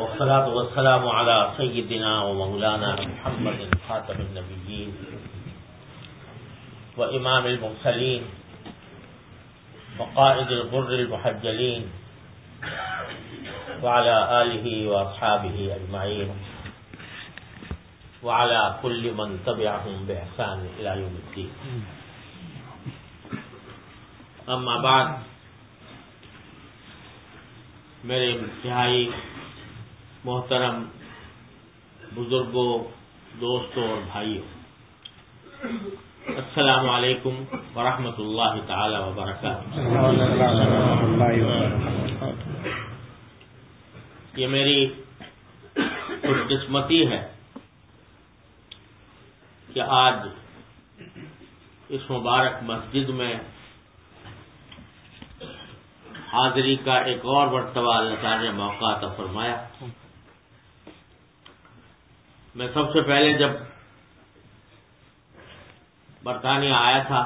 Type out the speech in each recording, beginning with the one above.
والصلاة والسلام على سيدنا ومولانا محمد خاتم النبيين وإمام المرسلين وقائد الغر المحجلين وعلى آله وأصحابه أجمعين وعلى كل من تبعهم بإحسان إلى يوم الدين. أما بعد میرے انتہائی محترم بزرگوں، دوستوں اور بھائیوں، السلام علیکم ورحمۃ اللہ تعالی وبرکاتہ۔ یہ میری خوش قسمتی ہے کہ آج اس مبارک مسجد میں حاضری کا ایک اور مرتبہ اللہ تعالی نے موقع عطا فرمایا۔ میں سب سے پہلے جب برطانیہ آیا تھا،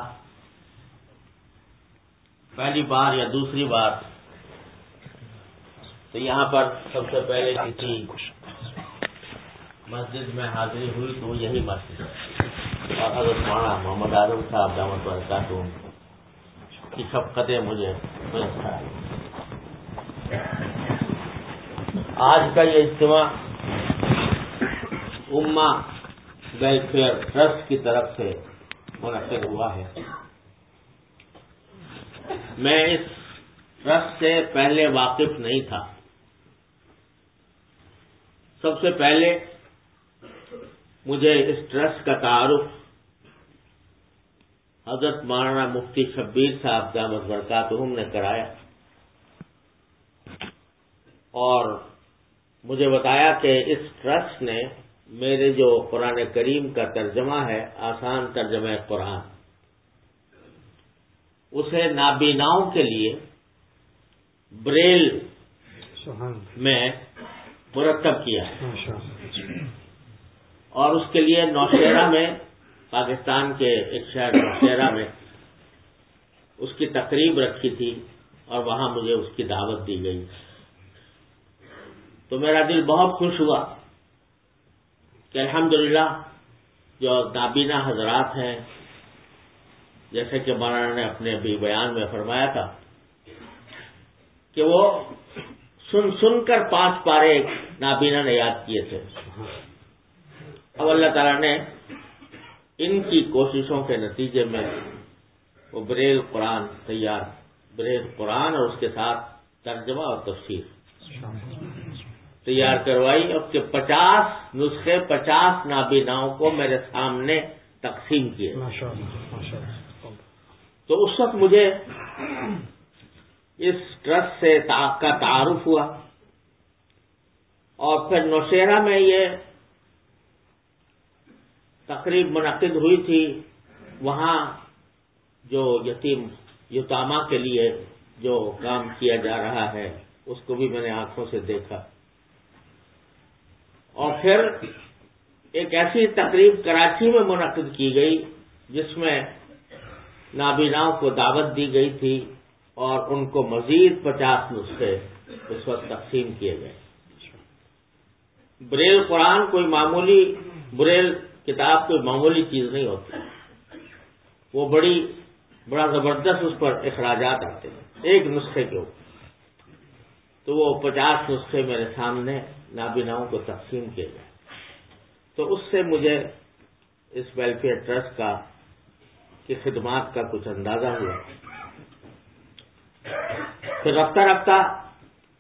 پہلی بار یا دوسری بار، تو یہاں پر سب سے پہلے کسی مسجد میں حاضری ہوئی تو یہی مسجد اور حضرت مولانا محمد اعظم صاحب دامت برکاتہ کی شفقتیں مجھے آج کا یہ اجتماع اما ویلفیئر ٹرسٹ کی طرف سے منعقد ہوا ہے۔ میں اس ٹرسٹ سے پہلے واقف نہیں تھا۔ سب سے پہلے مجھے اس ٹرسٹ کا تعارف حضرت مولانا مفتی شبیر صاحب دامت برکاتہم نے کرایا اور مجھے بتایا کہ اس ٹرسٹ نے میرے جو قرآن کریم کا ترجمہ ہے، آسان ترجمہ قرآن۔ اسے نابیناؤں کے لیے بریل میں مرتب کیا ہے۔ اور اس کے لیے نوشیرا میں، پاکستان کے ایک شہر نوشیرا میں اس کی تقریب رکھی تھی اور وہاں مجھے اس کی دعوت دی گئی۔ تو میرا دل بہت خوش ہوا۔ کہ الحمدللہ جو نابینا حضرات ہیں، جیسے کہ مولانا نے اپنے بھی بیان میں فرمایا تھا، کہ وہ سن سن کر پانچ پارے نابینا نے یاد کیے تھے۔ اب اللہ تعالیٰ نے ان کی کوششوں کے نتیجے میں وہ بریل قرآن تیار، بریل قرآن اور اس کے ساتھ ترجمہ اور تفصیل تیار کروائی اور کہ پچاس نسخے پچاس نابیناؤں کو میرے سامنے تقسیم کیے۔ تو اس وقت مجھے اس ٹرسٹ سے کا تعارف ہوا۔ اور پھر نوشیرا میں یہ تقریب منعقد ہوئی تھی۔ وہاں جو یتیم یوتاما کے لیے جو کام کیا جا رہا ہے اس کو بھی میں نے آنکھوں سے دیکھا۔ اور پھر ایک ایسی تقریب کراچی میں منعقد کی گئی جس میں نابیناؤں کو دعوت دی گئی تھی اور ان کو مزید پچاس نسخے اس وقت تقسیم کیے گئے۔ بریل قرآن کوئی معمولی، بریل کتاب کوئی معمولی چیز نہیں ہوتی۔ وہ بڑی، بڑا زبردست اس پر اخراجات آتے ہیں، ایک نسخے کے اوپر۔ تو وہ پچاس نسخے میرے سامنے نابیناؤں کو تقسیم کیے گئے۔ تو اس سے مجھے اس ویلفیئر ٹرسٹ کا، کی خدمات کا کچھ اندازہ ہوا۔ پھر رفتہ رفتہ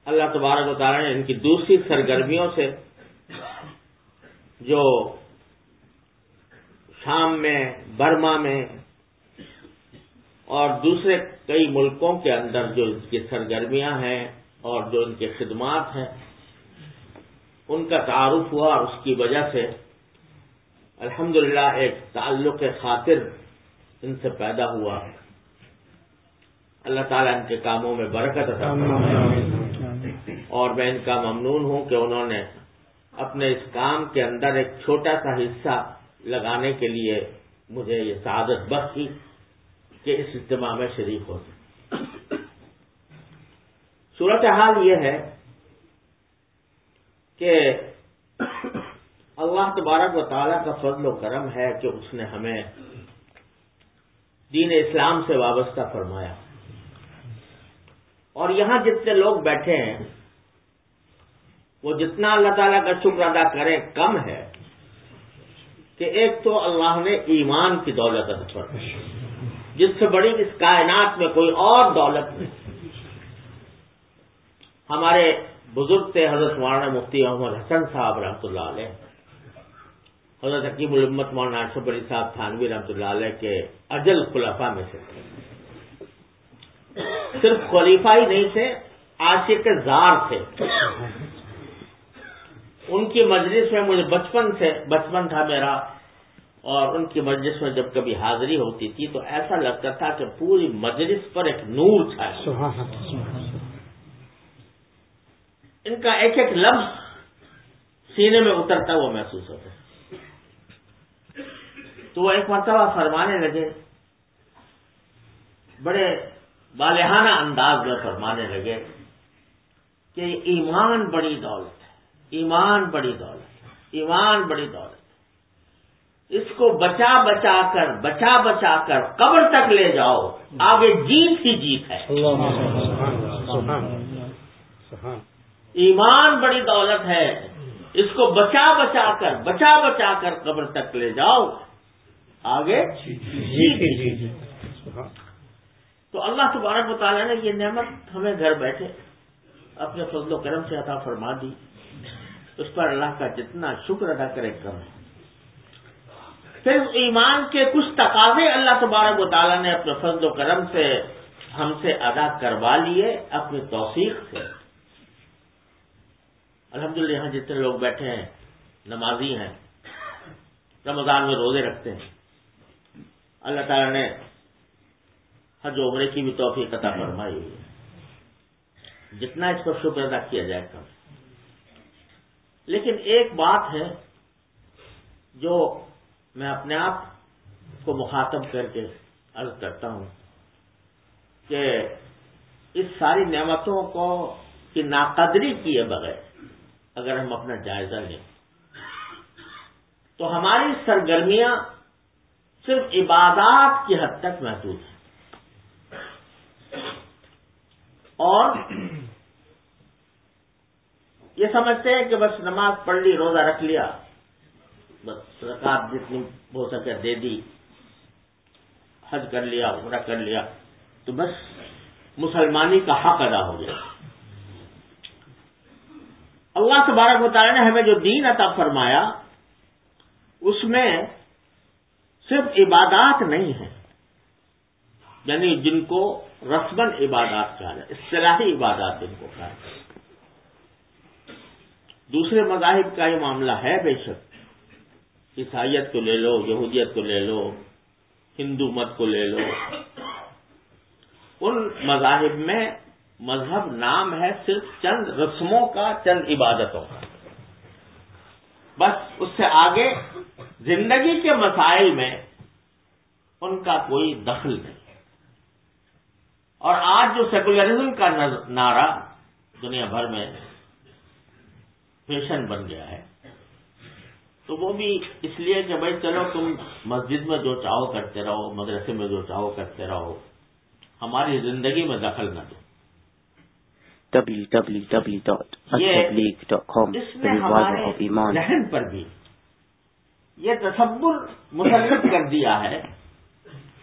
اللہ تبارک و تعالیٰ نے ان کی دوسری سرگرمیوں سے جو شام میں، برما میں اور دوسرے کئی ملکوں کے اندر جو ان کی سرگرمیاں ہیں اور جو ان کی خدمات ہیں ان کا تعارف ہوا اور اس کی وجہ سے الحمدللہ ایک تعلق خاطر ان سے پیدا ہوا اللہ تعالیٰ ان کے کاموں میں برکت عطا اور میں ان کا ممنون ہوں کہ انہوں نے اپنے اس کام کے اندر ایک چھوٹا سا حصہ لگانے کے لیے مجھے یہ سعادت بخشی کہ اس اجتماع میں شریک ہو سکے۔ صورت حال یہ ہے کہ اللہ تبارک و تعالیٰ کا فضل و کرم ہے کہ اس نے ہمیں دین اسلام سے وابستہ فرمایا۔ اور یہاں جتنے لوگ بیٹھے ہیں، وہ جتنا اللہ تعالیٰ کا شکر ادا کریں کم ہے کہ ایک تو اللہ نے ایمان کی دولت فرمائی۔ جس سے بڑی اس کائنات میں کوئی اور دولت نہیں۔ ہمارے بزرگ تھے حضرت مولانا مفتی محمد حسن صاحب رحمۃ اللہ علیہ۔ حضرت حکیم الامت مولانا اشرف علی صاحب تھانوی رحمۃ اللہ علیہ کے اجل خلافہ میں سے تھے۔ صرف خلیفہ ہی نہیں تھے، عاشق زار تھے۔ ان کی مجلس میں مجھے بچپن سے، بچپن تھا میرا، اور ان کی مجلس میں جب کبھی حاضری ہوتی تھی تو ایسا لگتا تھا کہ پوری مجلس پر ایک نور تھا ان کا ایک ایک لفظ سینے میں اترتا وہ محسوس ہوتا تو وہ ایک مرتبہ فرمانے لگے، بڑے بالحانہ انداز میں فرمانے لگے کہ ایمان بڑی دولت ہے، ایمان بڑی دولت ہے، ایمان بڑی دولت ہے۔ اس کو بچا بچا کر، بچا بچا کر قبر تک لے جاؤ، آگے جیت ہی جیت ہے۔ ایمان بڑی دولت ہے۔ اس کو بچا بچا کر، بچا بچا کر قبر تک لے جاؤ۔ آگے جی جی جی جی۔ تو اللہ تبارک مطالعہ نے یہ نعمت ہمیں گھر بیٹھے اپنے فضل و کرم سے عطا فرما دی۔ اس پر اللہ کا جتنا شکر ادا کرے کم۔ ہے پھر ایمان کے کچھ تقاضے اللہ تبارک و تعالیٰ نے اپنے فضل و کرم سے ہم سے ادا کروا لیے۔ اپنی توثیق سے۔ الحمدللہ یہاں جتنے لوگ بیٹھے ہیں، نمازی ہیں، رمضان میں روزے رکھتے ہیں۔ اللہ تعالیٰ نے حج عمرے کی بھی توفیق عطا فرمائی۔ ہوئی ہے جتنا اس پر شکر ادا کیا جائے کم۔ لیکن ایک بات ہے جو میں اپنے آپ کو مخاطب کر کے عرض کرتا ہوں کہ اس ساری نعمتوں کو کی ناقدری کیے بغیر اگر ہم اپنا جائزہ لیں۔ تو ہماری سرگرمیاں صرف عبادات کی حد تک محدود ہے اور یہ سمجھتے ہیں کہ بس نماز پڑھ لی، روزہ رکھ لیا، بس رکعت جتنی ہو سکے دے دی، حج کر لیا، عمرہ کر لیا، تو بس مسلمانی کا حق ادا ہو گیا اللہ تبارک مطالعہ نے ہمیں جو دین عطا فرمایا، اس میں صرف عبادات نہیں ہیں۔ یعنی جن کو رسمن عبادات کہا جائے اصطلاحی عبادات جن کو کہا جائے دوسرے مذاہب کا یہ معاملہ ہے بے شک عیسائیت کو لے لو، یہودیت کو لے لو، ہندو مت کو لے لو۔ ان مذاہب میں مذہب نام ہے صرف چند رسموں کا، چند عبادتوں کا۔ بس اس سے آگے زندگی کے مسائل میں ان کا کوئی دخل نہیں۔ اور آج جو سیکولرزم کا نعرہ دنیا بھر میں فیشن بن گیا ہے، تو وہ بھی اس لیے کہ بھائی چلو تم مسجد میں جو چاہو کرتے رہو، مدرسے میں جو چاہو کرتے رہو، ہماری زندگی میں دخل نہ دو۔ ذہن پر بھی یہ تصور مسلط کر دیا ہے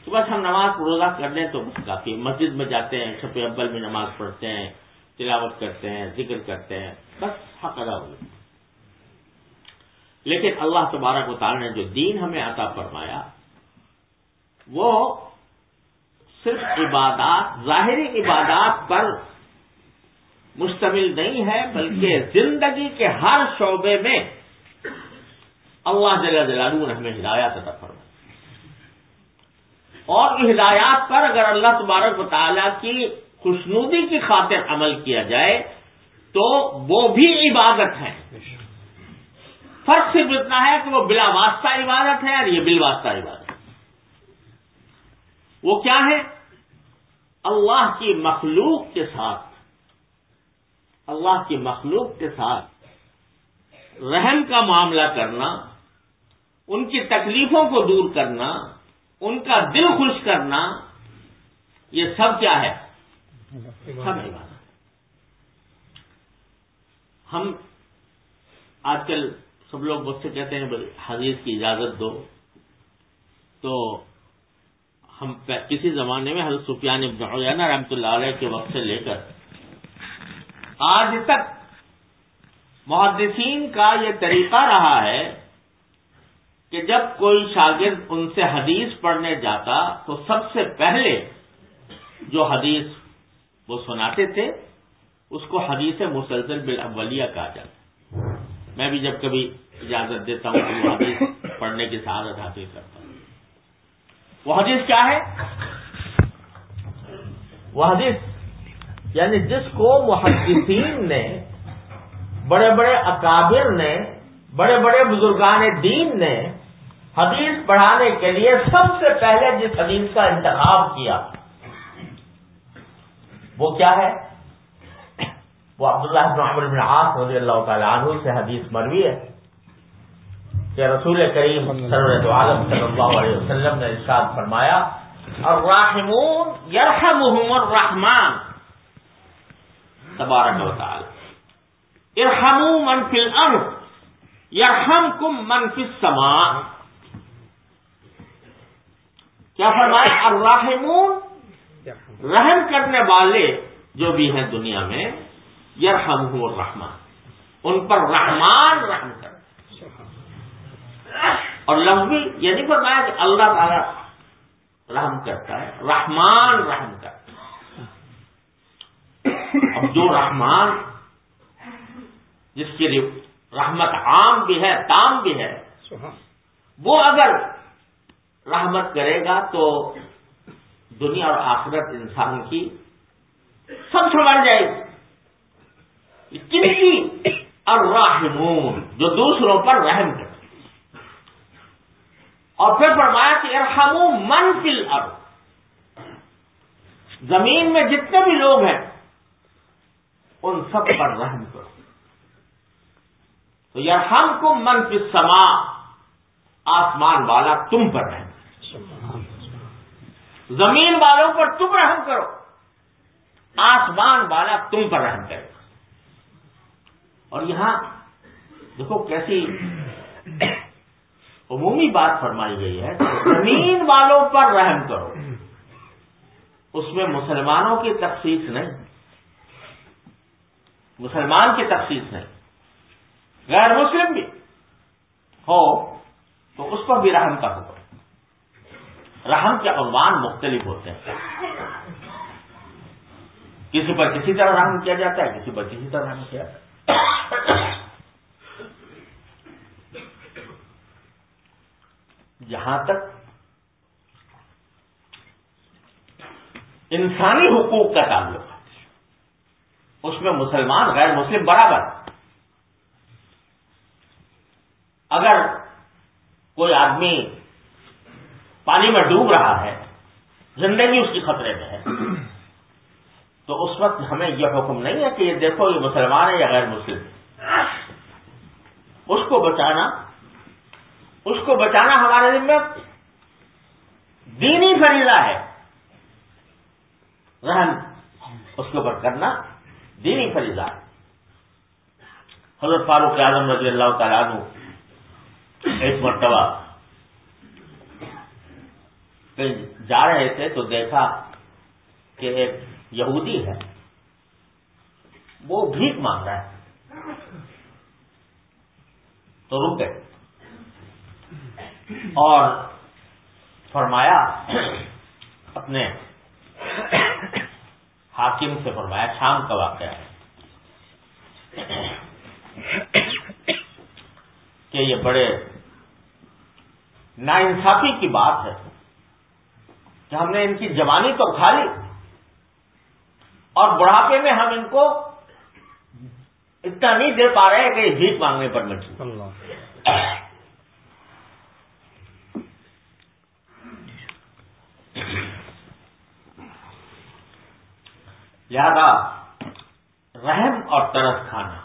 کہ بس ہم نماز روزہ کر لیں تو بس کافی مسجد میں جاتے ہیں چھپے ابل میں نماز پڑھتے ہیں تلاوت کرتے ہیں ذکر کرتے ہیں بس حق ادا ہو لیکن اللہ تبارک و تعالی نے جو دین ہمیں عطا فرمایا وہ صرف عبادات ظاہری عبادات پر مشتمل نہیں ہے، بلکہ زندگی کے ہر شعبے میں اللہ جل جلالہ نے ہمیں ہدایات عطا فرمایا اور ہدایات پر اگر اللہ تبارک و تعالیٰ کی خوشنودی کی خاطر عمل کیا جائے، تو وہ بھی عبادت ہے۔ فرق صرف اتنا ہے کہ وہ بلا واسطہ عبادت ہے اور یہ بل واسطہ عبادت ہے۔ وہ کیا ہے؟ اللہ کی مخلوق کے ساتھ اللہ کی مخلوق کے ساتھ رحم کا معاملہ کرنا، ان کی تکلیفوں کو دور کرنا، ان کا دل خوش کرنا، یہ سب کیا ہے؟ سب عبادت ہم آج کل سب لوگ مجھ سے کہتے ہیں حدیث کی اجازت دو۔ تو ہم کسی زمانے میں حضرت سفیان ابن عیانہ رحمۃ اللہ علیہ کے وقت سے لے کر آج تک محدثین کا یہ طریقہ رہا ہے کہ جب کوئی شاگرد ان سے حدیث پڑھنے جاتا تو سب سے پہلے جو حدیث وہ سناتے تھے، اس کو حدیث مسلسل بالاولیہ کہا جاتا میں بھی جب کبھی اجازت دیتا ہوں تو وہ حدیث پڑھنے کی سعادت حاصل کرتا ہوں۔ وہ حدیث کیا ہے؟ وہ حدیث یعنی جس کو محدثین نے، بڑے بڑے اکابر نے، بڑے بڑے بزرگان دین نے حدیث پڑھانے کے لیے سب سے پہلے جس حدیث کا انتخاب کیا، وہ کیا ہے؟ وہ عبداللہ بن عمر بن عاص رضی اللہ تعالی عنہ سے حدیث مروی ہے کہ رسول کریم سرورت عالم صلی اللہ علیہ وسلم نے ارشاد فرمایا الراحمون یرحمہم الرحمن. تبارک و تعالی۔ ارحموا من فی الارض، یرحمکم من فی السماء۔ کیا فرمایا؟ الراحمون، رحم کرنے والے جو بھی ہیں دنیا میں یرحم ہوں رحمان ان پر رحمان رحم کر اور لفظ بھی یہ نہیں فرمایا کہ اللہ تعالی رحم کرتا ہے، رحمان رحم کرتا ہے۔ اب جو رحمان جس کی رحمت عام بھی ہے تام بھی ہے وہ اگر رحمت کرے گا تو دنیا اور آخرت انسان کی سب سنبھل جائے گی۔ کن کی الرحمون جو دوسروں پر رحم کرتے اور پھر فرمایا کہ ارحمو من فل زمین میں جتنے بھی لوگ ہیں ان سب پر رحم کرو۔ تو یرحم کو من فل سما آسمان والا تم پر رحم زمین والوں پر تم رحم کرو، آسمان والا تم پر رحم کرے اور یہاں دیکھو کیسی عمومی بات فرمائی گئی ہے زمین والوں پر رحم کرو، اس میں مسلمانوں کی تخصیص نہیں۔ مسلمان کی تخصیص نہیں غیر مسلم بھی ہو تو اس پر بھی رحم کا حکم۔ رحم کے عنوان مختلف ہوتے ہیں۔ کسی پر کسی طرح رحم کیا جاتا ہے، کسی پر کسی طرح رحم کیا جاتا ہے۔ جہاں تک انسانی حقوق کا تعلق۔ ہے اس میں مسلمان غیر مسلم برابر۔ اگر کوئی آدمی پانی میں ڈوب رہا ہے، زندگی اس کی خطرے میں ہے، تو اس وقت ہمیں یہ حکم نہیں ہے کہ یہ دیکھو یہ مسلمان ہے یا غیر مسلم۔ اس کو بچانا، اس کو بچانا ہمارے دن میں دینی فریضہ ہے۔ رحم اس کے اوپر کرنا۔ دینی فریضہ حضرت فاروق اعظم رضی اللہ تعالیٰ عنہ ایک مرتبہ جا رہے تھے تو دیکھا کہ ایک یہودی ہے۔ وہ بھیک مانگ رہا ہے۔ تو رک گئے۔ اور فرمایا اپنے حاکم سے فرمایا، شام کا واقعہ ہے کہ یہ بڑے ناانصافی کی بات ہے کہ ہم نے ان کی جوانی تو کھا لی اور بڑھاپے میں ہم ان کو اتنا نہیں دے پا رہے کہ بھیک مانگنے پر مجھے لہذا رحم اور ترس کھانا۔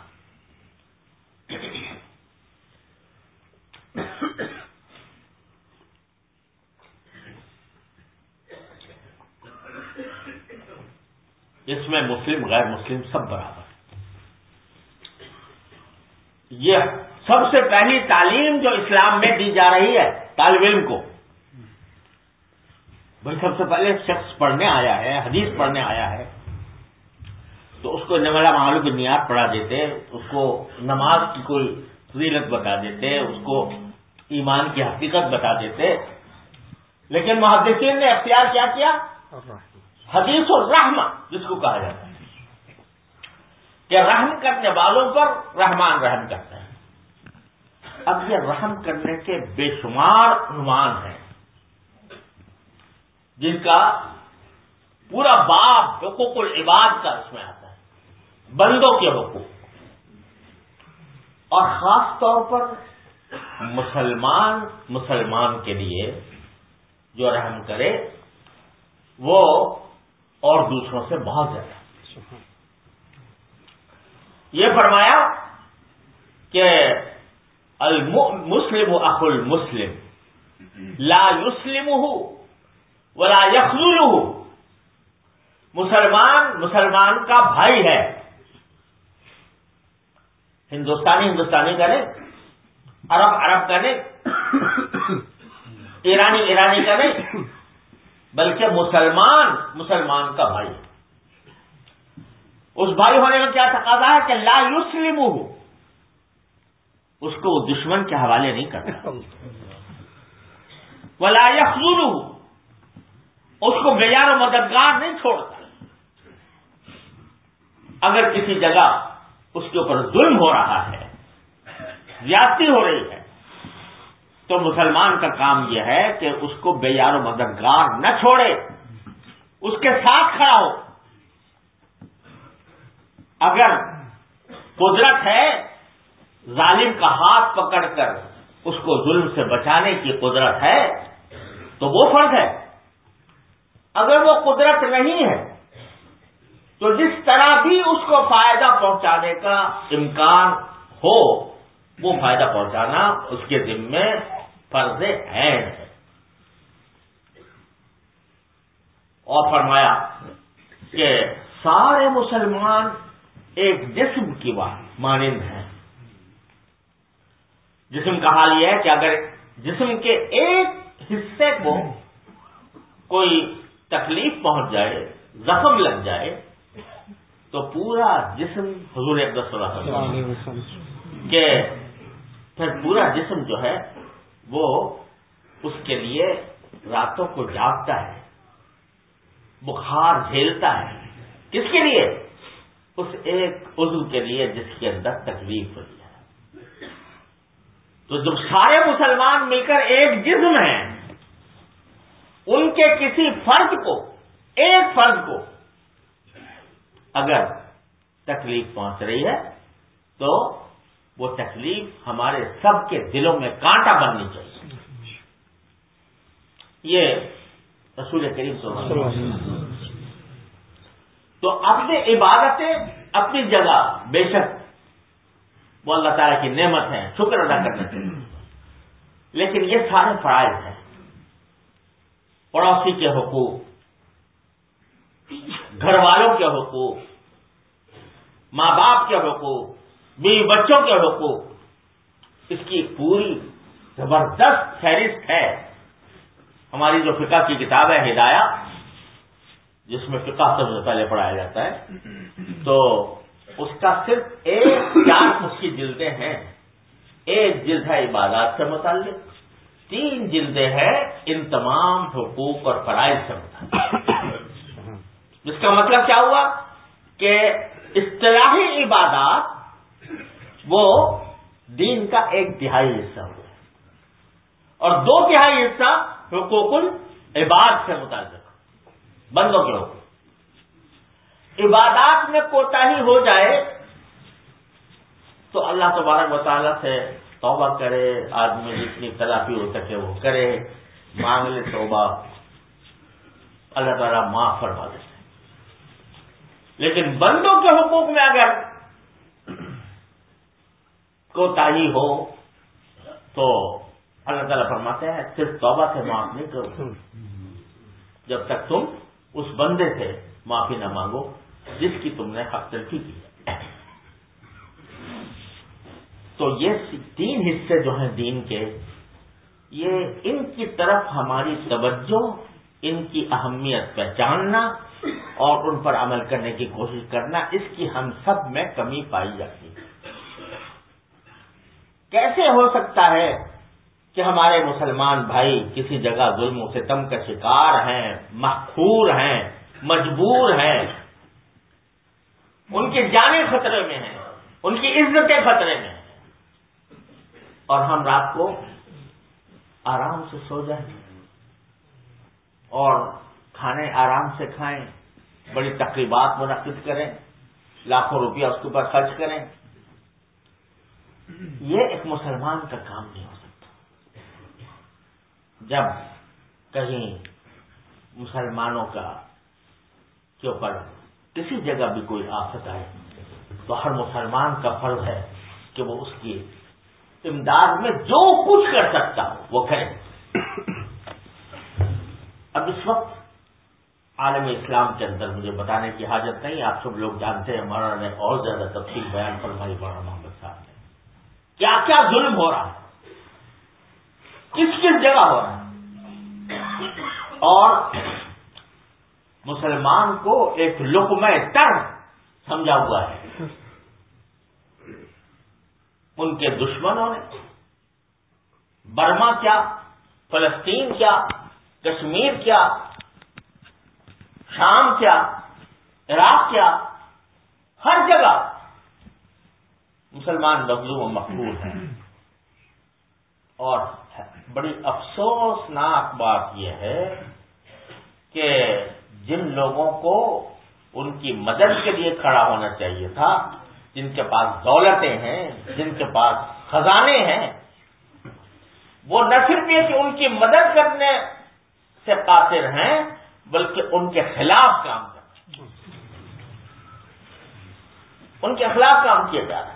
اس میں مسلم، غیر مسلم سب برابر۔ یہ سب سے پہلی تعلیم جو اسلام میں دی جا رہی ہے، طالب علم کو۔ بھائی، سب سے پہلے شخص پڑھنے آیا ہے، حدیث پڑھنے آیا ہے۔ تو اس کو نملا معلوم کی نیاد پڑھا دیتے، اس کو نماز کی کوئی فضیلت بتا دیتے، اس کو ایمان کی حقیقت بتا دیتے۔ لیکن محدثین نے اختیار کیا کیا؟ حدیث و رحم جس کو کہا جاتا ہے۔ کہ رحم کرنے والوں پر رحمان رحم کرتا ہے۔ اب یہ رحم کرنے کے بے شمار عنوان ہیں۔ جن کا پورا باپ حقوق العباد کا اس میں آتا ہے۔ بندوں کے حقوق۔ اور خاص طور پر مسلمان مسلمان کے لیے جو رحم کرے، وہ اور دوسروں سے بہت زیادہ۔ یہ فرمایا کہ المسلم اخ المسلم، لا یسلم ولا یخل مسلمان مسلمان کا بھائی ہے۔ ہندوستانی ہندوستانی کا نہیں عرب عرب کا ایرانی ایرانی کا نہیں بلکہ مسلمان مسلمان کا بھائی۔ اس بھائی ہونے کا کیا تقاضا ہے کہ لا یسلم اس کو وہ دشمن کے حوالے نہیں کرتا۔ ولا یخل اس کو بیار و مددگار نہیں چھوڑتا۔ اگر کسی جگہ اس کے اوپر ظلم ہو رہا ہے، زیادتی ہو رہی ہے۔ تو مسلمان کا کام یہ ہے کہ اس کو بے یار و مددگار نہ چھوڑے، اس کے ساتھ کھڑا ہو۔ اگر قدرت ہے، ظالم کا ہاتھ پکڑ کر اس کو ظلم سے بچانے کی قدرت ہے، تو وہ فرض ہے۔ اگر وہ قدرت نہیں ہے تو جس طرح بھی اس کو فائدہ پہنچانے کا امکان ہو، وہ فائدہ پہنچانا اس کے ذمے فرض عین ہے۔ اور فرمایا کہ سارے مسلمان ایک جسم کی بات مانند ہیں۔ جسم کا حال یہ ہے کہ اگر جسم کے ایک حصے کو کوئی تکلیف پہنچ جائے، زخم لگ جائے تو پورا جسم حضور صلی اللہ علیہ وسلم کہ پھر پورا جسم جو ہے وہ اس کے لیے راتوں کو جاگتا ہے بخار جھیلتا ہے۔ کس کے لیے؟ اس ایک عضو کے لیے جس کے اندر تکلیف ہوئی ہے۔ تو جب سارے مسلمان مل کر ایک جسم ہیں ان کے کسی فرد کو ایک فرد کو اگر تکلیف پہنچ رہی ہے تو وہ تکلیف ہمارے سب کے دلوں میں کانٹا بننی چاہیے۔ یہ رسول کریم وسلم۔ تو اپنی عبادتیں اپنی جگہ، بے شک وہ اللہ تعالیٰ کی نعمت ہے شکر ادا کرنا چاہیے لیکن یہ سارے فرائض ہیں۔ پڑوسی کے حقوق گھر والوں کے حقوق، ماں باپ کے حقوق، بیوی بچوں کے حقوق۔ اس کی پوری زبردست فہرست ہے۔ ہماری جو فقہ کی کتاب ہے ہدایہ، جس میں فقہ سب سے پہلے پڑھایا جاتا ہے، تو اس کا صرف ایک چار اس کی جلدیں ہیں۔ ایک جلد ہے عبادات سے متعلق، تین جلدیں ہیں ان تمام حقوق اور فرائض سے متعلق۔ جس کا مطلب کیا ہوا کہ اصطلاحی عبادات وہ دین کا ایک تہائی حصہ ہوا اور دو تہائی حصہ حقوق العباد سے متعلق بندوں کے حقوق عبادات میں کوتا ہی ہو جائے تو اللہ تبارک مطالعہ سے توبہ کرے، آدمی جتنی تلافی ہو سکے وہ کرے، مانگ لے توبہ، اللہ تعالیٰ معاف فرما دیتے لیکن بندوں کے حقوق میں اگر کوتا ہی ہو تو اللہ تعالیٰ فرماتے ہیں، صرف توبہ سے معاف نہیں کرو۔ جب تک تم اس بندے سے معافی نہ مانگو جس کی تم نے حق تلفی کی ہے۔ تو یہ تین حصے جو ہیں دین کے، یہ ان کی طرف ہماری توجہ، ان کی اہمیت پہچاننا اور ان پر عمل کرنے کی کوشش کرنا اس کی ہم سب میں کمی پائی جاتی ہے۔ کیسے ہو سکتا ہے کہ ہمارے مسلمان بھائی کسی جگہ ظلم و ستم کا شکار ہیں مخور ہیں، مجبور ہیں؟ ان کی جانیں خطرے میں ہیں، ان کی عزتیں خطرے میں ہیں۔ اور ہم رات کو آرام سے سو جائیں۔ اور کھانے آرام سے کھائیں، بڑی تقریبات منعقد کریں، لاکھوں روپیہ اس کے اوپر خرچ کریں۔ یہ ایک مسلمان کا کام نہیں ہو سکتا۔ جب کہیں مسلمانوں کا کے اوپر کسی جگہ بھی کوئی آفت آئے، تو ہر مسلمان کا فرض ہے کہ وہ اس کی امداد میں جو کچھ کر سکتا ہو، وہ کرے۔ اب اس وقت عالم اسلام کے اندر مجھے بتانے کی حاجت نہیں، آپ سب لوگ جانتے ہیں، مولانا نے اور زیادہ تفصیل بیان فرمائی مولانا محمد صاحب نے۔ کیا کیا ظلم ہو رہا ہے؟ کس کس جگہ ہو رہا ہے؟ اور مسلمان کو ایک لقمہ تر سمجھا ہوا ہے۔ ان کے دشمنوں نے، برما کیا، فلسطین کیا، کشمیر کیا شام کیا، عراق کیا، ہر جگہ مسلمان مظلوم و مقبول ہیں۔ اور بڑی افسوسناک بات یہ ہے کہ جن لوگوں کو ان کی مدد کے لیے کھڑا ہونا چاہیے تھا، جن کے پاس دولتیں ہیں، جن کے پاس خزانے ہیں، وہ نہ صرف یہ کہ ان کی مدد کرنے سے قاصر ہیں بلکہ ان کے خلاف کام کر ان کے خلاف کام کیا جا رہا ہے۔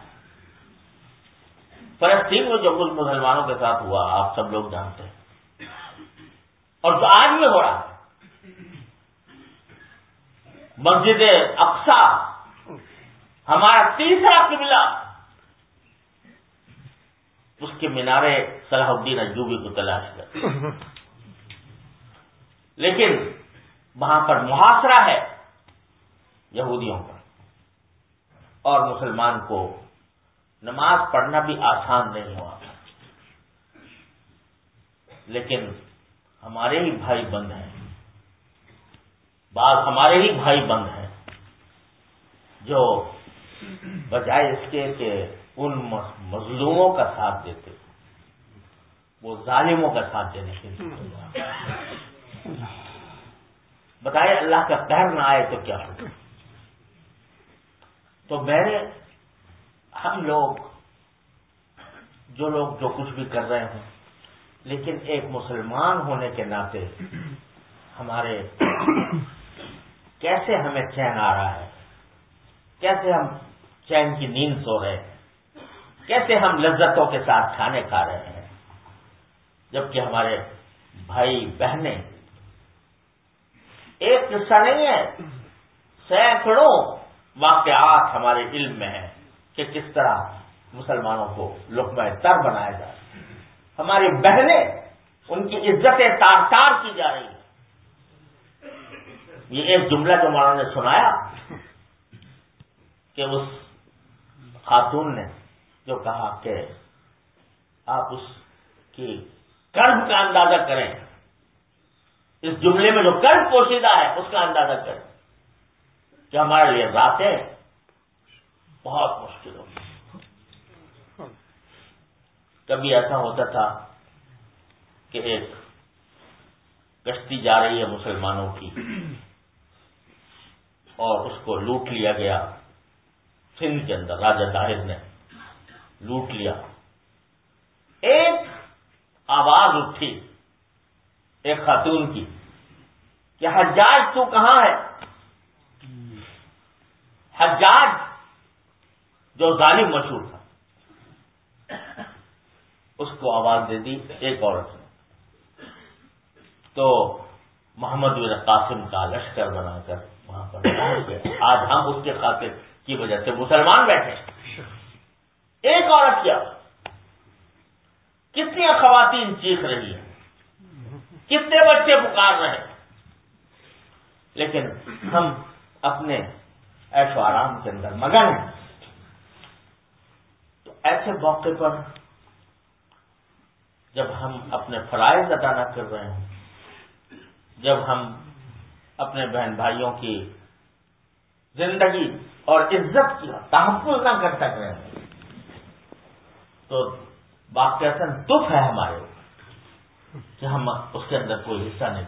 فلسطین میں جو کچھ مسلمانوں کے ساتھ ہوا، آپ سب لوگ جانتے ہیں۔ اور جو آج میں ہو رہا ہے، مسجد اقسا ہمارا تیسرا قبلہ، اس کے مینارے صلاح الدین اجوبی کو تلاش کر لیکن وہاں پر محاصرہ ہے یہودیوں کا اور مسلمان کو نماز پڑھنا بھی آسان نہیں ہوا۔ لیکن ہمارے ہی بھائی بند ہیں۔ بعض ہمارے ہی بھائی بند ہیں۔ جو بجائے اس کے کہ ان مظلوموں کا ساتھ دیتے۔ وہ ظالموں کا ساتھ دینے کے لیے۔ بتائے اللہ کا قہر نہ آئے تو کیا ہو تو میرے ہم لوگ، جو لوگ جو کچھ بھی کر رہے ہیں، لیکن ایک مسلمان ہونے کے ناطے ہمارے کیسے ہمیں چین آ رہا ہے؟ کیسے ہم چین کی نیند سو رہے ہیں؟ کیسے ہم لذتوں کے ساتھ کھانے کھا رہے ہیں؟ جبکہ ہمارے بھائی بہنیں ایک قصہ نہیں ہے۔ سینکڑوں واقعات ہمارے علم میں ہیں کہ کس طرح مسلمانوں کو لقمہ تر بنایا جائے ہماری بہنیں ان کی عزتیں تار تار کی جا رہی ہیں۔ یہ ایک جملہ جو مولانا نے سنایا کہ اس خاتون نے جو کہا کہ آپ اس کی قرض کا اندازہ کریں۔ اس جملے میں جو قرض پوشیدہ ہے، اس کا اندازہ کریں کہ ہمارے لیے راتیں بہت مشکل ہو کبھی ایسا ہوتا تھا کہ ایک کشتی جا رہی ہے مسلمانوں کی اور اس کو لوٹ لیا گیا۔ سندھ کے اندر راجا طاہر نے لوٹ لیا۔ ایک آواز اٹھی۔ ایک خاتون کی کہ حجاج تو کہاں ہے؟ حجاج جو ظالم مشہور تھا۔ اس کو آواز دے دی ایک عورت نے۔ تو محمد بن قاسم کا لشکر بنا کر وہاں پر آج ہم اس کے خاطر کی وجہ سے مسلمان بیٹھے ایک عورت کیا؟ کتنی خواتین چیخ رہی ہیں؟ کتنے بچے پکار رہے لیکن ہم اپنے ایش و آرام کے اندر مگن ہیں۔ تو ایسے موقع پر جب ہم اپنے فرائض ادا نہ کر رہے ہیں جب ہم اپنے بہن بھائیوں کی زندگی اور عزت کی تحفظ نہ کر سک رہے ہیں تو واقعات دکھ ہے ہمارے کہ ہم اس کے اندر کوئی حصہ نہیں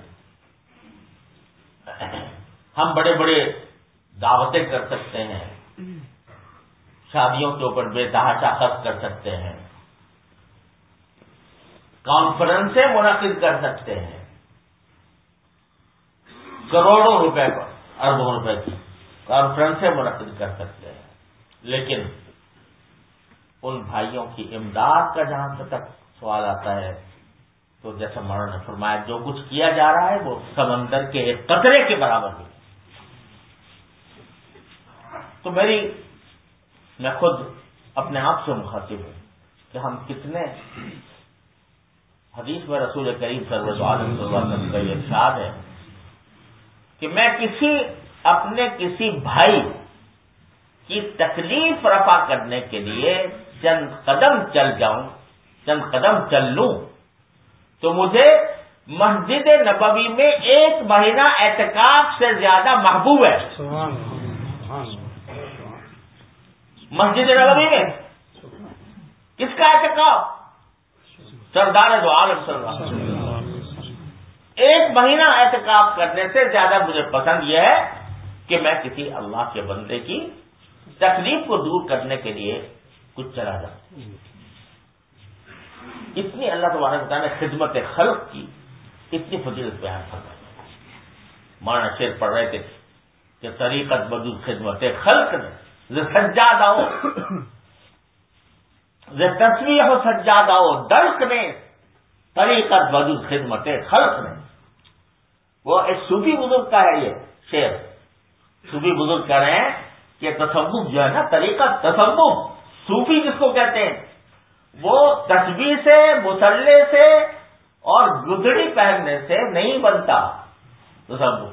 ہم بڑے بڑے دعوتیں کر سکتے ہیں۔ شادیوں کے اوپر بے تحاشا خرچ کر سکتے ہیں۔ کانفرنسیں منعقد کر سکتے ہیں۔ کروڑوں روپے پر، اربوں روپے کی کانفرنسیں منعقد کر سکتے ہیں۔ لیکن ان بھائیوں کی امداد کا جہاں تک سوال آتا ہے تو جیسا مولانا نے فرمایا، جو کچھ کیا جا رہا ہے، وہ سمندر کے ایک قطرے کے برابر ہے۔ تو میری، میں خود اپنے آپ سے مخاطب ہوں کہ ہم کتنے حدیث میں رسول کریم سروس عالم صلی اللہ علیہ وسلم کا یہ ارشاد ہے کہ میں کسی، اپنے کسی بھائی کی تکلیف رفع کرنے کے لیے چند قدم چل جاؤں، چند قدم چل لوں۔ تو مجھے مسجد نبوی میں ایک مہینہ احتکاب سے زیادہ محبوب ہے۔ مسجد نبوی میں؟ کس کا احتکاب سردار جو عالم سردار ایک مہینہ احتکاب کرنے سے زیادہ مجھے پسند یہ ہے کہ میں کسی اللہ کے بندے کی تکلیف کو دور کرنے کے لیے کچھ چلا جاتا اتنی اللہ تبارک نے خدمت خلق کی، اتنی فضیلت بیان فرمائی۔ مانا شیر پڑھ رہے تھے کہ طریقت بدو خدمت خلق نے۔ سجاد آؤ تصویر ہو سجاد آؤ دلک نے طریقت بدو خدمت خلق نے۔ وہ ایک صوفی بزرگ کا ہے یہ شیر۔ صوفی بزرگ کہہ رہے ہیں کہ تصوف جو ہے نا طریقہ تصوف صوفی جس کو کہتے ہیں وہ تصویر سے، مسلح سے اور گدڑی پہننے سے نہیں بنتا۔ تصوف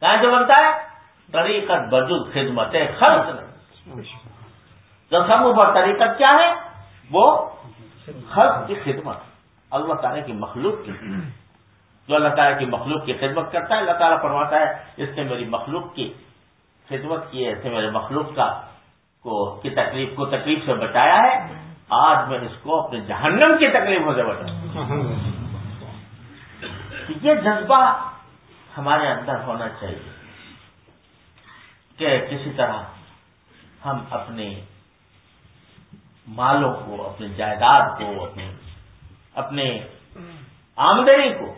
کہاں سے بنتا ہے؟ طریقت بجود خدمت خرچ نہیں تصوف اور طریقت کیا ہے؟ وہ خرچ کی خدمت۔ اللہ تعالیٰ کی مخلوق کی۔ جو اللہ تعالیٰ کی مخلوق کی خدمت کرتا ہے، اللہ تعالیٰ فرماتا ہے، اس نے میری مخلوق کی خدمت کی ہے، اس نے میرے مخلوق کا کو کی تکلیف کو تکلیف سے بچایا ہے۔ آج میں اس کو اپنے جہنم کی تکلیفوں سے بچاؤں یہ جذبہ ہمارے اندر ہونا چاہیے کہ کسی طرح ہم اپنے مالوں کو، اپنی جائیداد کو، اپنے اپنے آمدنی کو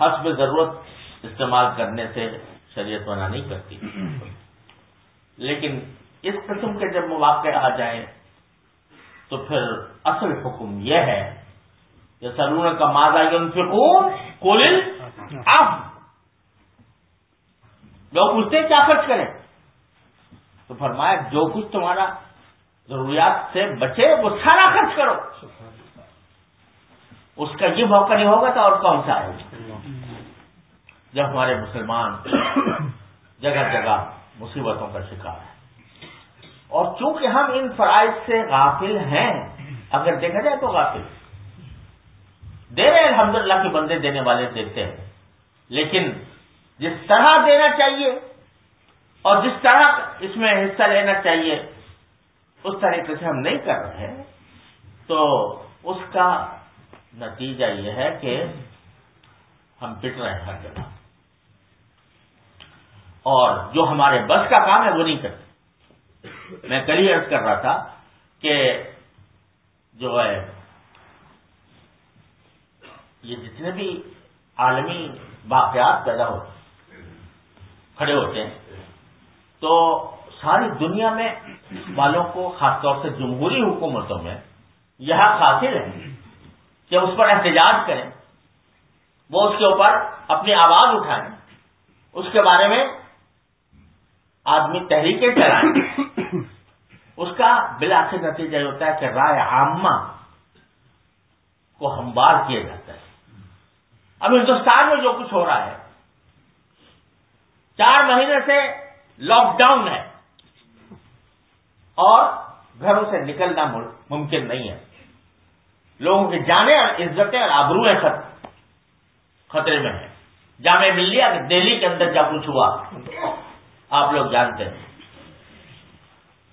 حسب ضرورت استعمال کرنے سے شریعت منع نہیں کرتی۔ لیکن اس قسم کے جب مواقع آ جائیں تو پھر اصل حکم یہ ہے کہ سلون کا مادہ فکون کول آپ لوگ پوچھتے کیا خرچ کریں؟ تو فرمایا جو کچھ تمہارا ضروریات سے بچے وہ سارا خرچ کرو۔ اس کا یہ موقع نہیں ہوگا تو اور کون سا ہے؟ جب ہمارے مسلمان جگہ جگہ مصیبتوں کا شکار ہے اور چونکہ ہم ان فرائض سے غافل ہیں، اگر دیکھا جائے تو غافل۔ دے رہے الحمد للہ کے بندے دینے والے دیتے ہیں۔ لیکن جس طرح دینا چاہیے اور جس طرح اس میں حصہ لینا چاہیے، اس طریقے سے ہم نہیں کر رہے، تو اس کا نتیجہ یہ ہے کہ ہم پٹ رہے ہیں ہر جگہ۔ اور جو ہمارے بس کا کام ہے، وہ نہیں کرتے۔ میں کل ہی ارد کر رہا تھا کہ جو ہے، یہ جتنے بھی عالمی واقعات پیدا ہوتے کھڑے ہوتے ہیں، تو ساری دنیا میں والوں کو خاص طور سے جمہوری حکومتوں میں یہ حاصل ہے کہ اس پر احتجاج کریں، وہ اس کے اوپر اپنی آواز اٹھائیں، اس کے بارے میں آدمی تحریکیں چلائیں۔ اس کا بلاخر نتیجہ یہ ہوتا ہے کہ رائے عامہ کو ہموار کیا جاتا ہے۔ اب ہندوستان میں جو کچھ ہو رہا ہے، چار مہینے سے لاک ڈاؤن ہے اور گھروں سے نکلنا ممکن نہیں ہے۔ لوگوں کے جانے اور عزتیں اور آبرو خطرے میں ہیں۔ جامع ملیہ دہلی کے اندر جا کچھ ہوا۔ آپ لوگ جانتے ہیں۔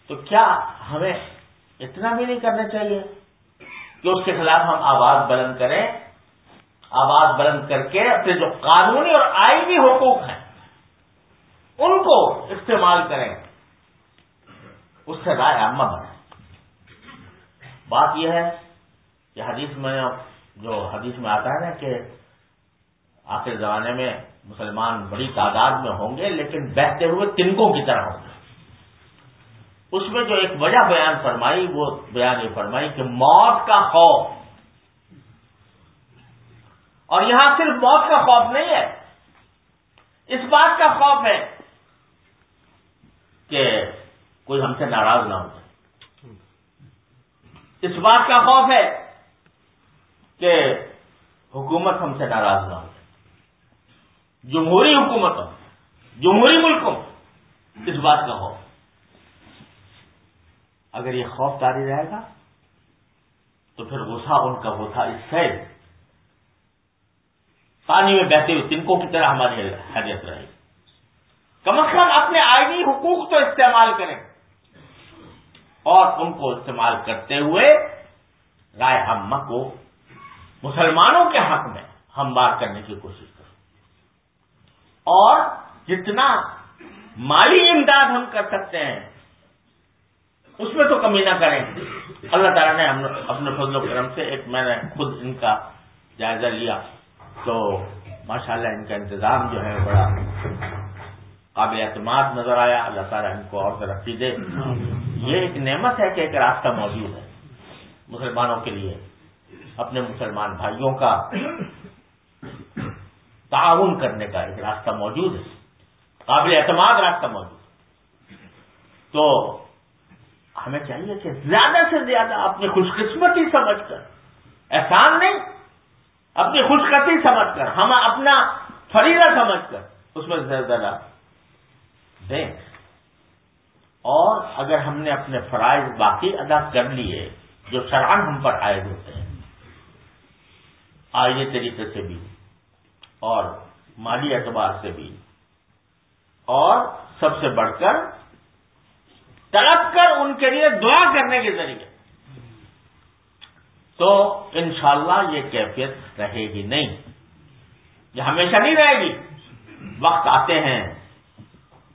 تو کیا ہمیں اتنا بھی نہیں کرنا چاہیے کہ اس کے خلاف ہم آواز بلند کریں؟ آواز بلند کر کے اپنے جو قانونی اور آئینی حقوق ہیں، ان کو استعمال کریں۔ اس سے رائے عامہ بنائیں بات یہ ہے کہ حدیث میں جو حدیث میں آتا ہے نا کہ آخر زمانے میں مسلمان بڑی تعداد میں ہوں گے، لیکن بہتے ہوئے تنکوں کی طرح ہوں گے۔ اس میں جو ایک وجہ بیان فرمائی، وہ بیان یہ فرمائی کہ موت کا خوف۔ اور یہاں صرف موت کا خوف نہیں ہے، اس بات کا خوف ہے کہ کوئی ہم سے ناراض نہ ہو جائے۔ اس بات کا خوف ہے کہ حکومت ہم سے ناراض نہ ہو جائے۔ جمہوری حکومتوں، جمہوری ملکوں، اس بات کا خوف۔ اگر یہ خوف تاری رہے گا، تو پھر غصہ ان کا غصہ اس سے پانی میں بہتے ہوئے تنکوں کی طرح ہماری حیثیت رہے۔ کم از کم اپنے آئینی حقوق تو استعمال کریں۔ اور ان کو استعمال کرتے ہوئے رائے ہم کو مسلمانوں کے حق میں ہم بات کرنے کی کوشش کریں۔ اور جتنا مالی امداد ہم کر سکتے ہیں اس میں تو کمی نہ کریں۔ اللہ تعالیٰ نے ہم اپنے فضل و کرم سے ایک میں نے خود ان کا جائزہ لیا۔ تو ماشاءاللہ ان کا انتظام جو ہے بڑا قابل اعتماد نظر آیا۔ اللہ تعالیٰ ان کو اور ترقی دے۔ یہ ایک نعمت ہے کہ ایک راستہ موجود ہے مسلمانوں کے لیے، اپنے مسلمان بھائیوں کا تعاون کرنے کا ایک راستہ موجود ہے۔ قابل اعتماد راستہ موجود۔ تو ہمیں چاہیے کہ زیادہ سے زیادہ اپنی خوش قسمتی سمجھ کر، احسان نہیں، اپنی خوش قسمتی سمجھ کر، ہم اپنا فریضہ سمجھ کر اس میں زیادہ دیں۔ اور اگر ہم نے اپنے فرائض باقی ادا کر لیے، جو شران ہم پر عائد ہوتے ہیں، آئیے طریقے سے بھی، اور مالی اعتبار سے بھی، اور سب سے بڑھ کر تڑپ کر ان کے لیے دعا کرنے کے ذریعے۔ تو انشاءاللہ یہ کیفیت رہے گی نہیں۔ یہ ہمیشہ نہیں رہے گی۔ وقت آتے ہیں۔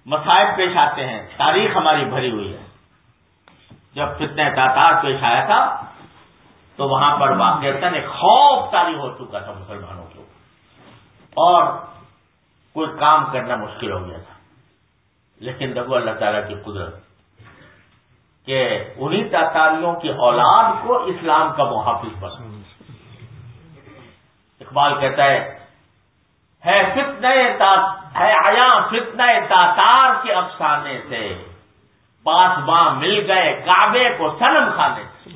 مسائب پیش آتے ہیں۔ تاریخ ہماری بھری ہوئی ہے۔ جب فتنہ تاتار پیش آیا تھا، تو وہاں پر واقع ایک خوف تاری ہو چکا تھا مسلمانوں کو۔ اور کوئی کام کرنا مشکل ہو گیا تھا۔ لیکن دیکھو اللہ تعالیٰ کی قدرت کہ انہی تاتاریوں کی اولاد کو اسلام کا محافظ بنا اقبال کہتا ہے ہے فتنے ہے آیا تاتار کے افسانے سے۔ پاس باں مل گئے کعبے کو سنم کھانے سے۔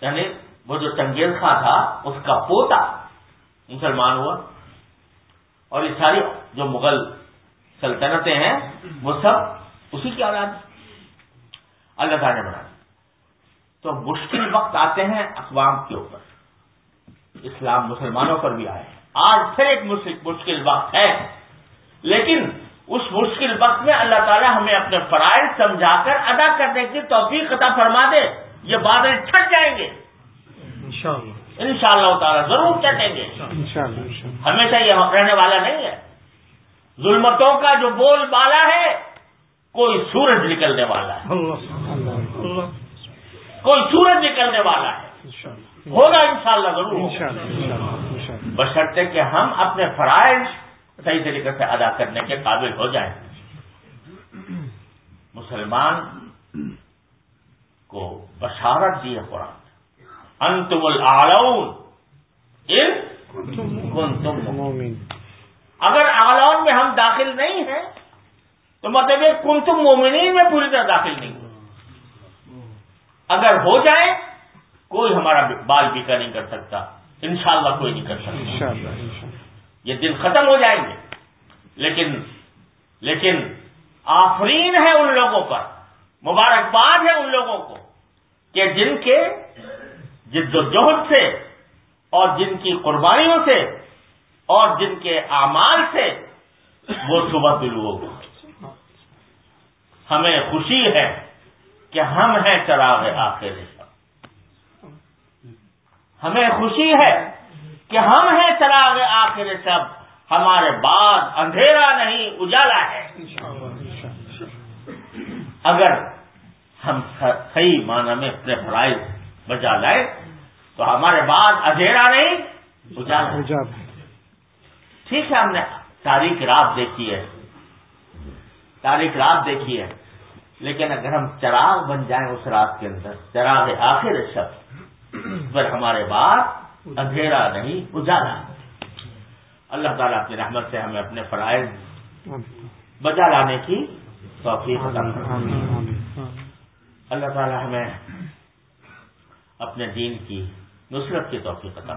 یعنی وہ جو چنگیز خاں تھا، اس کا پوتا مسلمان ہوا۔ اور یہ ساری جو مغل سلطنتیں ہیں، وہ سب اسی کی اولاد اللہ تعالیٰ نے بنا تو مشکل وقت آتے ہیں اقوام کے اوپر۔ اسلام مسلمانوں پر بھی آئے۔ آج پھر ایک مشکل وقت ہے۔ لیکن اس مشکل وقت میں اللہ تعالیٰ ہمیں اپنے فرائض سمجھا کر ادا کرنے کی توفیق عطا فرما دے۔ یہ بادل چھٹ جائیں گے۔ ان شاء اللہ تعالیٰ ضرور چٹیں گے۔ ہمیشہ یہ رہنے والا نہیں ہے۔ ظلمتوں کا جو بول بالا ہے کوئی سورج نکلنے والا ہے۔ کوئی سورج نکلنے والا ہے۔ ہوگا انشاءاللہ ضرور۔ بشرطے کہ ہم اپنے فرائض صحیح طریقے سے ادا کرنے کے قابل ہو جائیں۔ مسلمان کو بشارت دی ہے قرآن۔ انتم العلون ان تم اگر اعلان میں ہم داخل نہیں ہیں تو مطلب یہ کن تم مومنین میں پوری طرح داخل نہیں ہو اگر ہو جائے کوئی ہمارا بال بیکا نہیں کر سکتا۔ انشاءاللہ کوئی نہیں کر سکتا۔ یہ دن ختم ہو جائیں گے۔ لیکن لیکن آفرین ہے ان لوگوں پر۔ مبارکباد ہے ان لوگوں کو کہ جن کے جد و جہد سے اور جن کی قربانیوں سے اور جن کے اعمال سے وہ صبح طلوع ہو ہمیں خوشی ہے کہ ہم ہیں چراغ آخر۔ ہمیں خوشی ہے کہ ہم ہیں چراغ آخر۔ سب ہمارے بعد اندھیرا نہیں اجالا ہے۔ اگر ہم صحیح معنی میں اپنے فرائض بجا لائے تو ہمارے بعد اندھیرا نہیں اجالا ٹھیک ہے ہم نے تاریخ رات دیکھی ہے۔ تاریخ رات دیکھی ہے۔ لیکن اگر ہم چراغ بن جائیں اس رات کے اندر چراغ آخر شب پر ہمارے بعد اندھیرا نہیں اجالا۔ اللہ تعالیٰ اپنی رحمت سے ہمیں اپنے فرائض بجا لانے کی توفیق اللہ تعالیٰ ہمیں اپنے دین کی نصرت کی توفیق عطا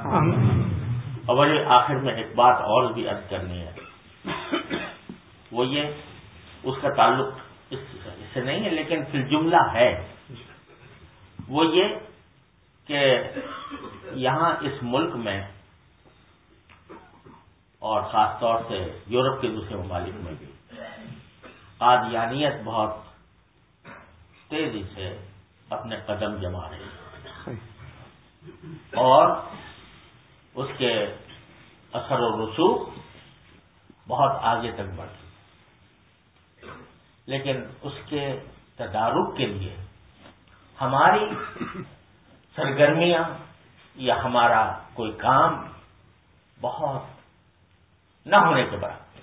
اور آخر میں ایک بات اور بھی عرض کرنی ہے۔ وہ یہ اس کا تعلق اس سے نہیں ہے، لیکن پھر جملہ ہے۔ وہ یہ کہ یہاں اس ملک میں اور خاص طور سے یورپ کے دوسرے ممالک میں بھی قادیانیت بہت تیزی سے اپنے قدم جما رہی ہے۔ اور اس کے اثر و رسوخ بہت آگے تک بڑھ لیکن اس کے تدارک کے لیے ہماری سرگرمیاں یا ہمارا کوئی کام بہت نہ ہونے کے بعد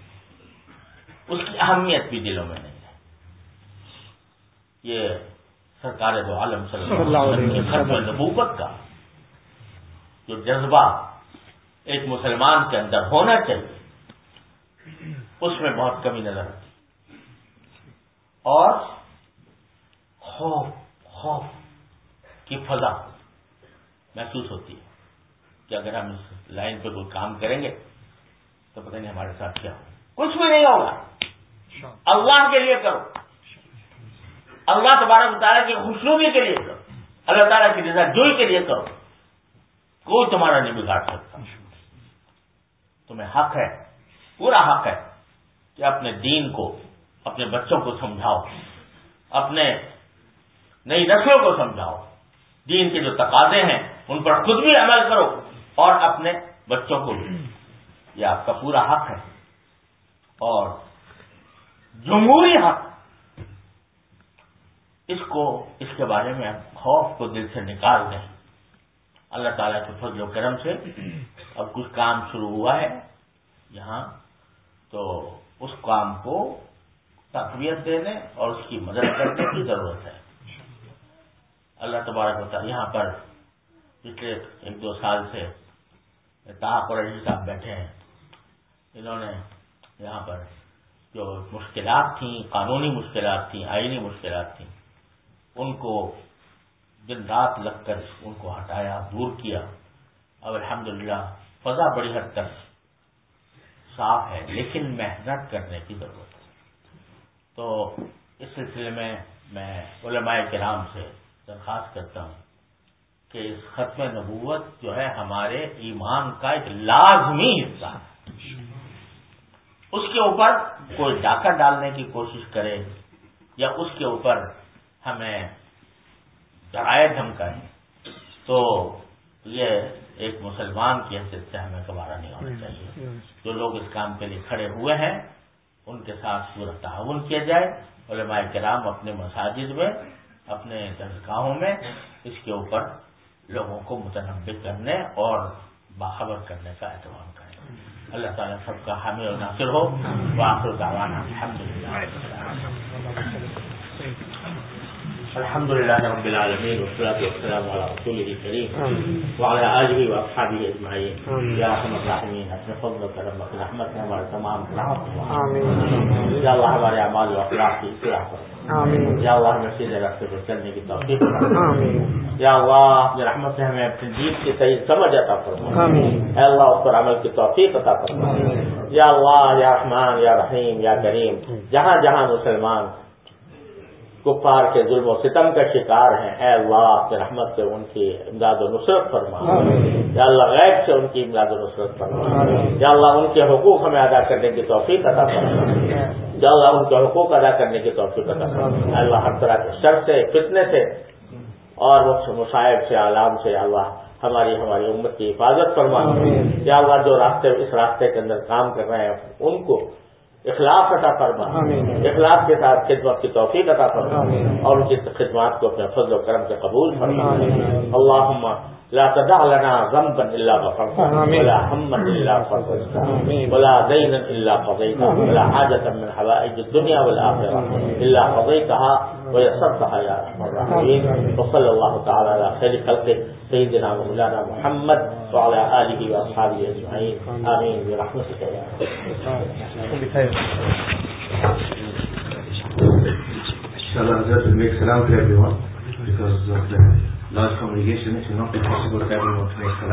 اس کی اہمیت بھی دلوں میں نہیں ہے۔ یہ سرکار دو عالم صلی اللہ علیہ وسلم نبوت کا جو جذبہ ایک مسلمان کے اندر ہونا چاہیے اس میں بہت کمی نظر آتی۔ اور خوف خوف کی فضا محسوس ہوتی ہے کہ اگر ہم اس لائن پہ کوئی کام کریں گے تو پتہ نہیں ہمارے ساتھ کیا ہو کچھ بھی نہیں ہوگا۔ اللہ کے لیے کرو۔ اللہ تبارک تعالیٰ کی خوشنوبی کے لیے کرو۔ اللہ تعالیٰ کی رضا جوئی کے لیے کرو۔ کوئی تمہارا نہیں بگاڑ سکتا۔ تمہیں حق ہے، پورا حق ہے کہ اپنے دین کو اپنے بچوں کو سمجھاؤ، اپنے نئی نسلوں کو سمجھاؤ۔ دین کے جو تقاضے ہیں، ان پر خود بھی عمل کرو اور اپنے بچوں کو بھی یہ آپ کا پورا حق ہے۔ اور جمہوری حق، اس کو، اس کے بارے میں خوف کو دل سے نکال دیں۔ اللہ تعالیٰ کے فضل و کرم سے اب کچھ کام شروع ہوا ہے۔ یہاں تو اس کام کو تقویت دینے اور اس کی مدد کرنے کی ضرورت ہے۔ اللہ تبارک ہوتا یہاں پر پچھلے ایک دو سال سے قریشی صاحب بیٹھے ہیں۔ انہوں نے یہاں پر جو مشکلات تھیں، قانونی مشکلات تھیں، آئینی مشکلات تھیں، ان کو دن رات لگ کر ان کو ہٹایا، دور کیا۔ اب الحمدللہ فضا بڑی حد تک صاف ہے، لیکن محنت کرنے کی ضرورت ہے۔ تو اس سلسلے میں میں علماء کرام سے درخواست کرتا ہوں کہ اس ختم نبوت جو ہے ہمارے ایمان کا ایک لازمی حصہ ہے۔ اس کے اوپر کوئی ڈاکہ ڈالنے کی کوشش کرے یا اس کے اوپر ہمیں ڈرائے دھمکائیں تو یہ ایک مسلمان کی حیثیت سے ہمیں گوارا نہیں ہونا چاہیے۔ جو لوگ اس کام کے لیے کھڑے ہوئے ہیں ان کے ساتھ پورا تعاون کیا جائے، علماء کرام اپنے مساجد میں، اپنے درگاہوں میں اس کے اوپر لوگوں کو متنوع کرنے اور باخبر کرنے کا اہتمام کریں۔ اللہ تعالیٰ سب کا حامل اور ناصر ہو۔ واخر دعوانا الحمد للہ الحمد لله رب العالمين والصلاة والسلام على رسوله الكريم وعلى آله وأصحابه أجمعين. يا أرحم الراحمين حسن فضلك رحمك رحمتنا ہمارے تمام گناہوں یا اللہ ہمارے اعمال و اخلاق کی اصلاح کرو یا اللہ ہمیں سیدھے راستے پر چلنے کی توفیق یا اللہ اپنی رحمت سے ہمیں اپنی جیت کی صحیح سمجھ عطا فرما. اے اللہ اس پر عمل کی توفیق عطا فرما. یا اللہ یا رحمان یا رحیم یا کریم جہاں جہاں مسلمان کفار کے ظلم و ستم کا شکار ہیں۔ اے اللہ اپنے رحمت سے ان کی امداد و نصرت فرما۔ یا اللہ غیب سے ان کی امداد و نصرت فرما۔ یا اللہ ان کے حقوق ہمیں ادا کرنے کی توفیق ادا فرما۔ یا اللہ ان کے حقوق ادا کرنے کی توفیق ادا فرما۔ اللہ ہر طرح کے شر سے فتنے سے اور مصائب سے علام سے اللہ ہماری ہماری امت کی حفاظت فرما۔ یا اللہ جو راستے اس راستے کے اندر کام کر رہے ہیں ان کو اخلاق عطا فرما۔ اخلاق کے ساتھ خدمت کی توفیق عطا فرما۔ اور ان کی خدمات کو اپنے فضل و کرم سے قبول فرما۔ اللہ لا تدع لنا ذنبا إلا غفرته ولا هما إلا فرجته ولا دينا إلا قضيته ولا حاجة من حوائج الدنيا والآخرة إلا قضيتها ويسرتها يا أرحم الراحمين. وصلى الله تعالى على خير خلقه سيدنا مولانا محمد وعلى آله وأصحابه أجمعين. آمين. برحمتك يا Inshallah, just make salam to everyone. Because of the large congregation, it will not be possible for everyone to make salam.